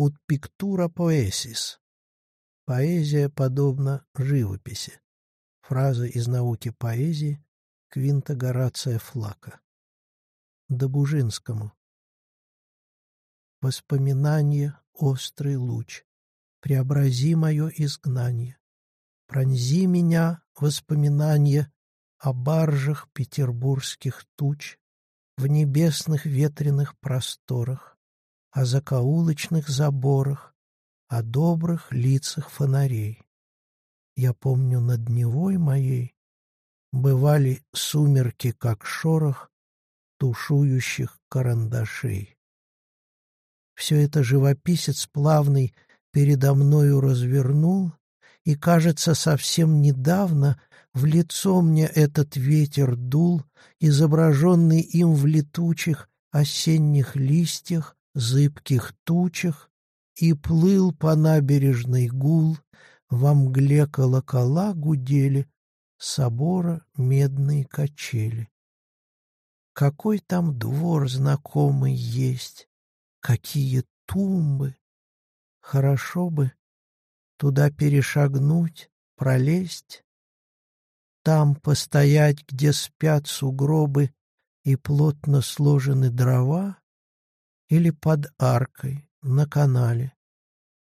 «Ut pictura poesis» — «Поэзия подобна живописи» — фраза из науки поэзии Квинта Горация Флака. Добужинскому. Воспоминание — острый луч, преобрази мое изгнание. Пронзи меня, воспоминание, о баржах петербургских туч, в небесных ветреных просторах, о закоулочных заборах, о добрых лицах фонарей. Я помню над Невой моей бывали сумерки, как шорох тушующих карандашей. Все это живописец плавный передо мною развернул, и, кажется, совсем недавно в лицо мне этот ветер дул, изображенный им в летучих осенних листьях, зыбких тучах, и плыл по набережной гул, во мгле колокола гудели, собора медные качели. Какой там двор знакомый есть, какие тумбы! Хорошо бы туда перешагнуть, пролезть, там постоять, где спят сугробы и плотно сложены дрова, или под аркой на канале,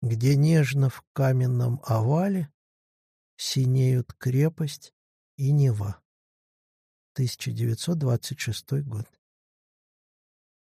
где нежно в каменном овале синеют крепость и Нева. 1926 год.